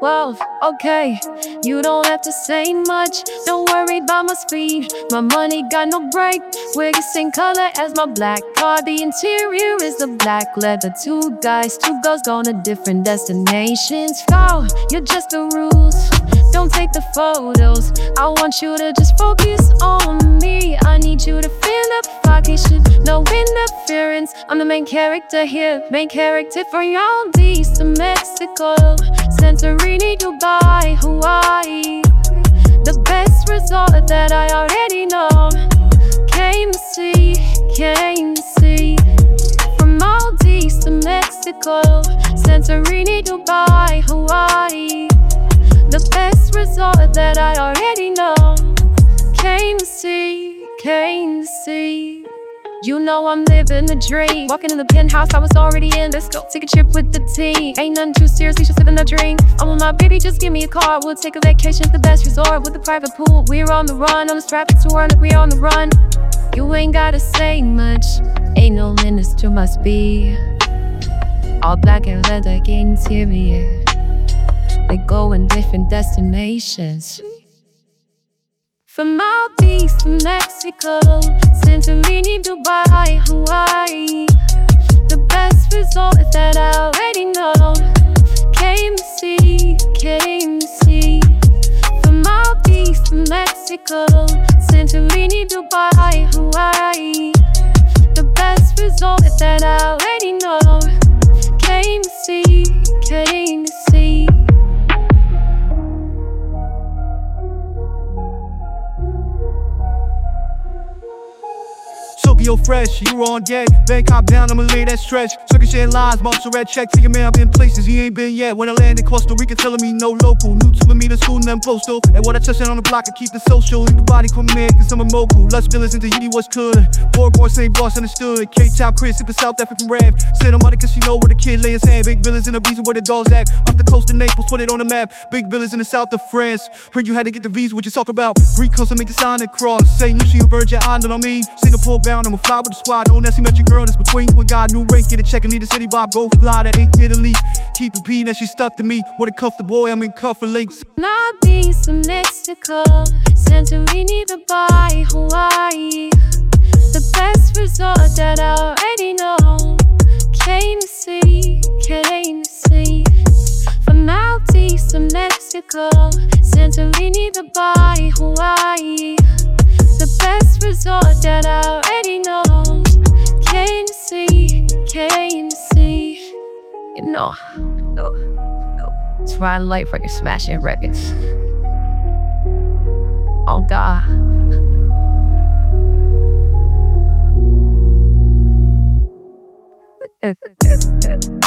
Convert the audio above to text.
Whoa, okay, you don't have to say much. Don't worry about my speed. My money got no break. We're the same color as my black car. The interior is the black leather. Two guys, two girls going to different destinations. Oh, you're just the rules. Don't take the photos. I want you to just focus on me. Interference. I'm the main character here. Main character for y'all. These to Mexico. Santorini, Dubai, Hawaii. The best resort that I already know. Came to see, came to see. From Maldives to Mexico. Santorini, Dubai, Hawaii. The best resort that I already know. Came to see, came to see. You know I'm living the dream. Walking in the penthouse, I was already in. Let's go take a trip with the team. Ain't nothing too serious, just living the dream. I want my baby, just give me a car. We'll take a vacation to the best resort with a private pool. We're on the run, on the strap tour, like we're on the run. You ain't gotta say much, ain't no limits to my speed. All black and leather interior. They go in different destinations. From Maldives to Mexico, Santorini, Dubai, Hawaii. The best resort that I already know. Came to see, came to see. From Maldives to Mexico, Santorini, Dubai, Tokyo fresh, you on deck. Bangkok down, I'ma lay that stretch. Muscle red check. Take a man, I've been places he ain't been yet. When I land in Costa Rica, telling me no local. New to me, the school, them postal. And what I touch on the block, I keep the social. Leave the body come in, cause I'm a mogul. Lust villas into Tahiti, what's good? Four boys, same boss, understood. K Town Chris, super South African Rev. Sit on money, cause she know where the kid lay his hand. Big villas in the beach where the dogs act. Off the coast of Naples, put it on the map. Big villas in the south of France. Where you had to get the visa, what you talk about? Greek coast, I make the sign and cross. St. Lucia, Virgin Island, on me. Singapore bound, I'ma fly with the squad. Don't ask me met your girl, that's between and God. New rank, get a check need a city bob. Go fly to eight, get a leap. Keep repeating that she stuck to me. What a cuff the boy, I'm in cuff links. Maldives to Mexico, Santorini, Dubai, Hawaii. The best resort that I already know. Came to see, came to see. From Maldives to Mexico, Santorini, Dubai, Hawaii. The best resort that I You know, no, no. It's Ryan Light for your smashing records. Oh God.